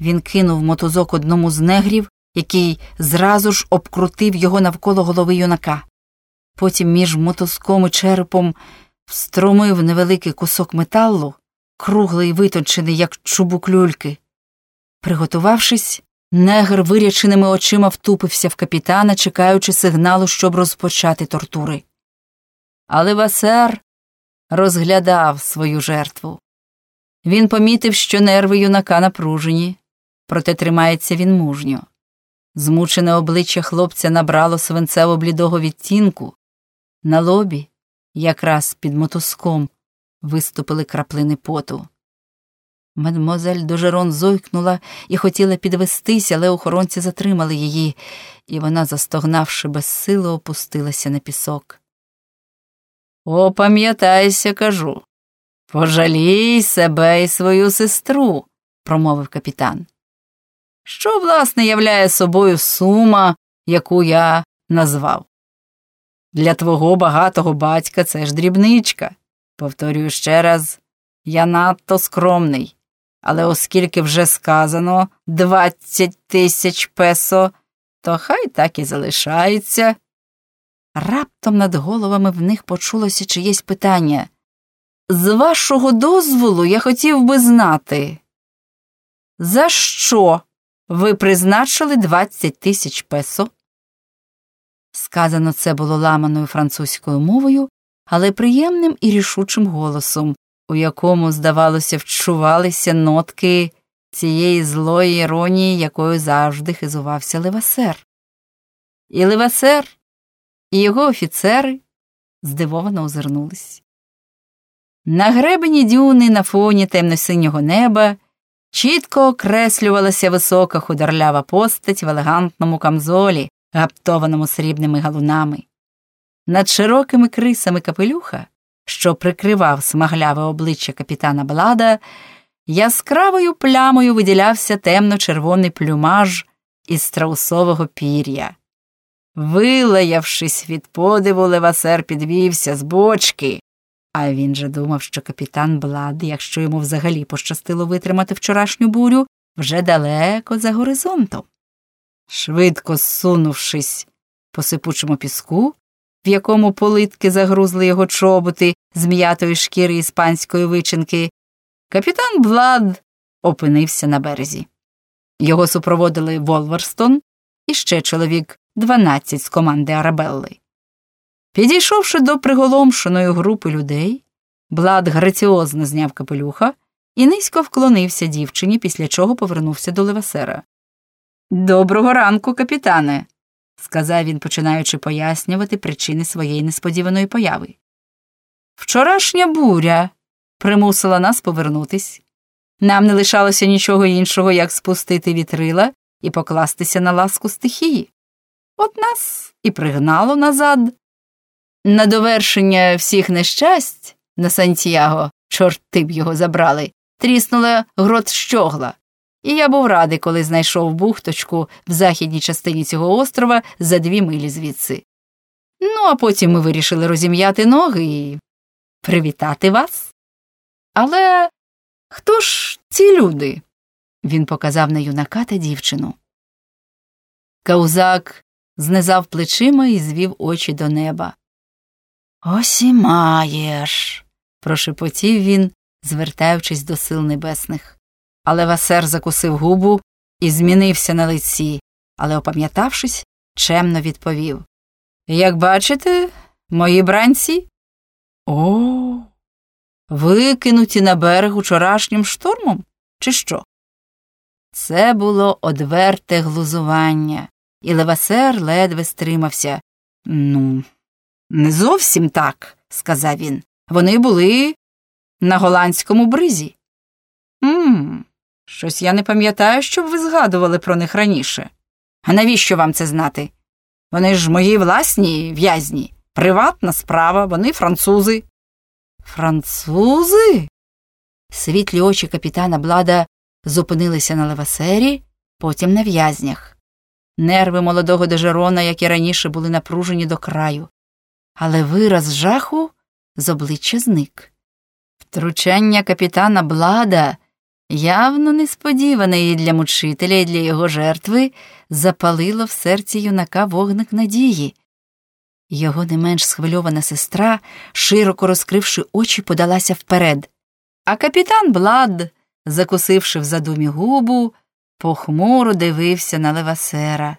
Він кинув мотузок одному з негрів, який зразу ж обкрутив його навколо голови юнака. Потім між мотузком і черепом встромив невеликий кусок металу, круглий і витончений, як чубук люльки. Приготувавшись, негр виряченими очима втупився в капітана, чекаючи сигналу, щоб розпочати тортури. Але Васер розглядав свою жертву. Він помітив, що нерви юнака напружені, проте тримається він мужньо. Змучене обличчя хлопця набрало свинцево блідого відтінку. На лобі, якраз під мотузком, виступили краплини поту. Мадмозель Дожерон зойкнула і хотіла підвестися, але охоронці затримали її, і вона, застогнавши безсило, опустилася на пісок. Опам'ятайся, кажу. Пожалій себе і свою сестру, промовив капітан. Що, власне, являє собою сума, яку я назвав? Для твого багатого батька це ж дрібничка. Повторюю ще раз, я надто скромний, але оскільки вже сказано двадцять тисяч песо, то хай так і залишається. Раптом над головами в них почулося чиєсь питання. З вашого дозволу я хотів би знати, за що ви призначили двадцять тисяч песо? Сказано це було ламаною французькою мовою, але приємним і рішучим голосом, у якому, здавалося, вчувалися нотки цієї злої іронії, якою завжди хизувався Левасер. І Левасер, і його офіцери здивовано озирнулись. На гребені дюни на фоні темно-синього неба чітко окреслювалася висока худорлява постать в елегантному камзолі, гаптованому срібними галунами. Над широкими крисами капелюха, що прикривав смагляве обличчя капітана Блада, яскравою плямою виділявся темно-червоний плюмаж із страусового пір'я. Вилаявшись від подиву, Левасер підвівся з бочки, а він же думав, що капітан Блад, якщо йому взагалі пощастило витримати вчорашню бурю, вже далеко за горизонтом. Швидко зсунувшись по сипучому піску, в якому политки загрузли його чоботи з м'ятої шкіри іспанської вичинки, капітан Блад опинився на березі. Його супроводили Волверстон і ще чоловік 12 з команди Арабелли. Підійшовши до приголомшеної групи людей, Блад граціозно зняв капелюха і низько вклонився дівчині, після чого повернувся до Левасера. Доброго ранку, капітане, сказав він, починаючи пояснювати причини своєї несподіваної появи. Вчорашня буря примусила нас повернутись. Нам не лишалося нічого іншого, як спустити вітрила і покластися на ласку стихії. От нас і пригнало назад. На довершення всіх нещасть на Сантьяго, чорти б його забрали, тріснула грот щогла, і я був радий, коли знайшов бухточку в західній частині цього острова за дві милі звідси. Ну, а потім ми вирішили розім'яти ноги і привітати вас. Але хто ж ці люди? Він показав на юнака та дівчину. Каузак знизав плечима і звів очі до неба. Ось і маєш, прошепотів він, звертаючись до сил небесних. Але Васер закусив губу і змінився на лиці, але, опам'ятавшись, чемно відповів Як бачите, мої бранці? О, викинуті на берег учорашнім штормом, чи що? Це було одверте глузування, і Левасер ледве стримався. Ну, не зовсім так, сказав він. Вони були на голландському бризі. Мм, щось я не пам'ятаю, щоб ви згадували про них раніше. А навіщо вам це знати? Вони ж мої власні в'язні, приватна справа, вони французи. Французи? Світлі очі капітана Блада зупинилися на левасері, потім на в'язнях. Нерви молодого дежерона, як і раніше, були напружені до краю, але вираз жаху з обличчя зник. Втручання капітана Блада, явно несподіване і для мучителя, і для його жертви, запалило в серці юнака вогник надії. Його не менш схвильована сестра, широко розкривши очі, подалася вперед. А капітан Блад, закусивши в задумі губу, похмуро дивився на левасера.